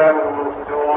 Thank you.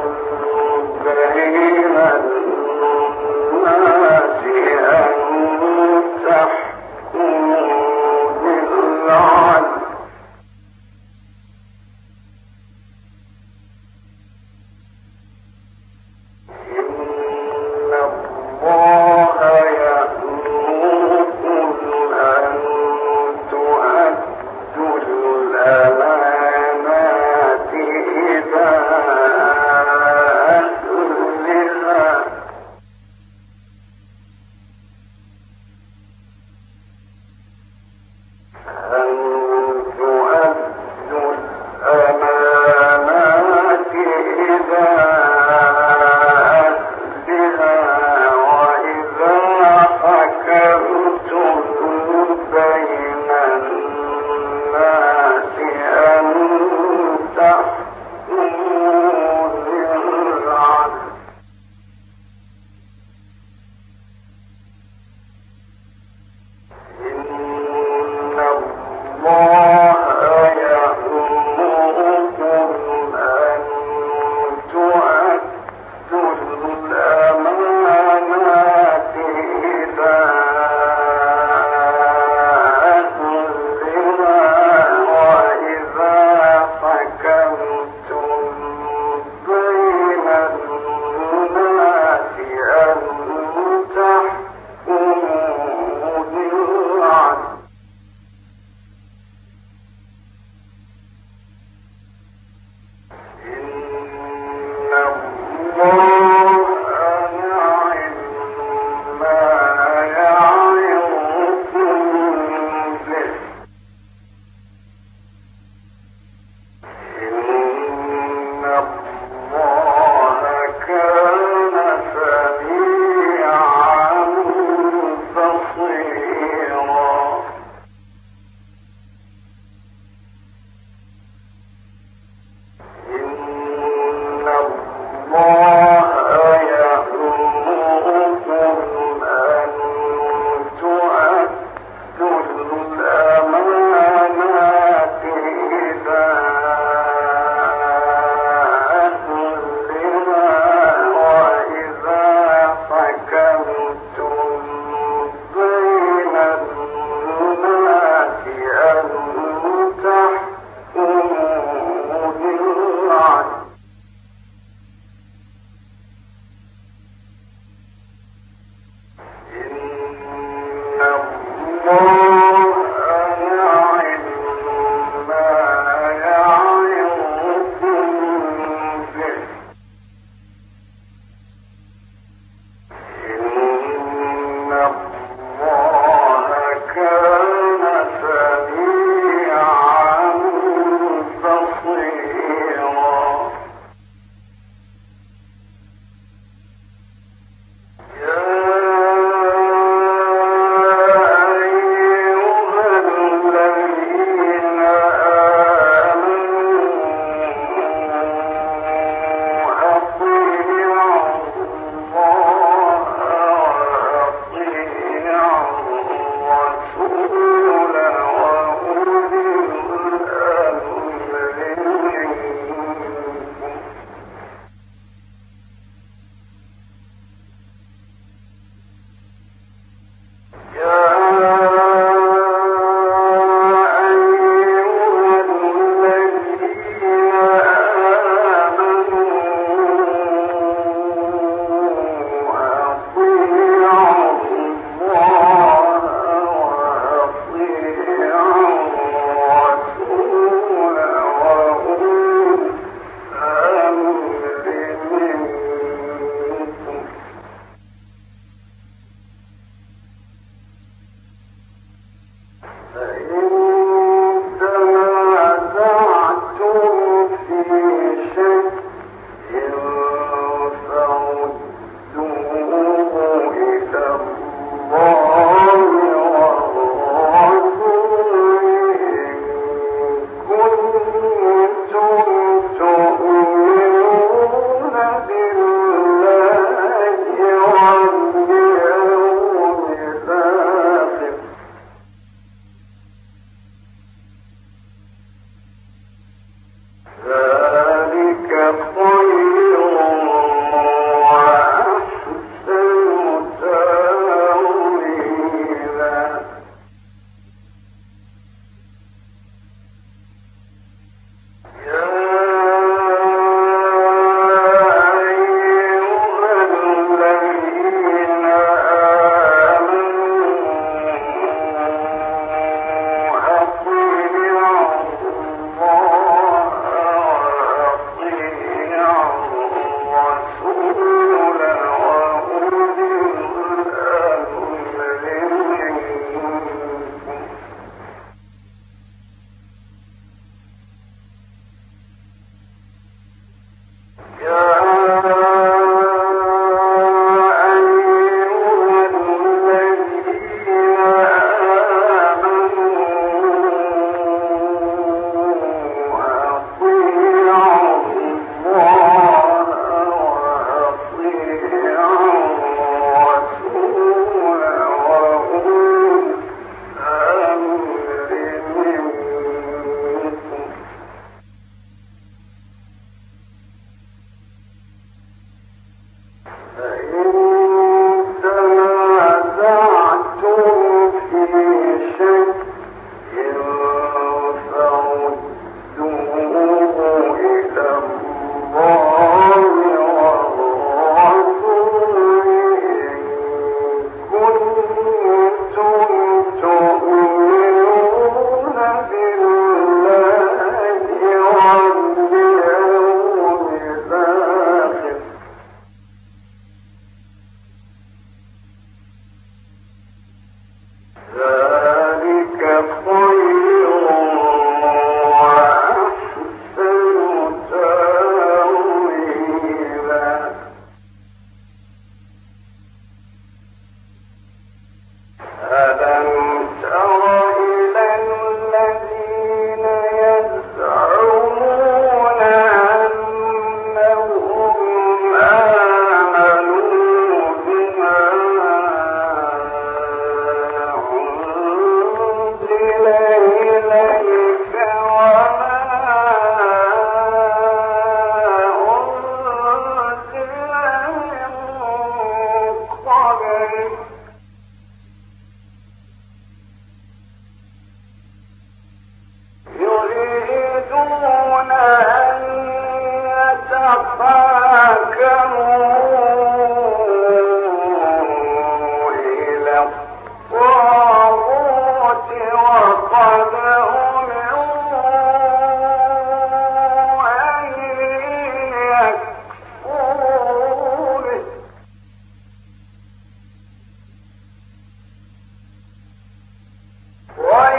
What?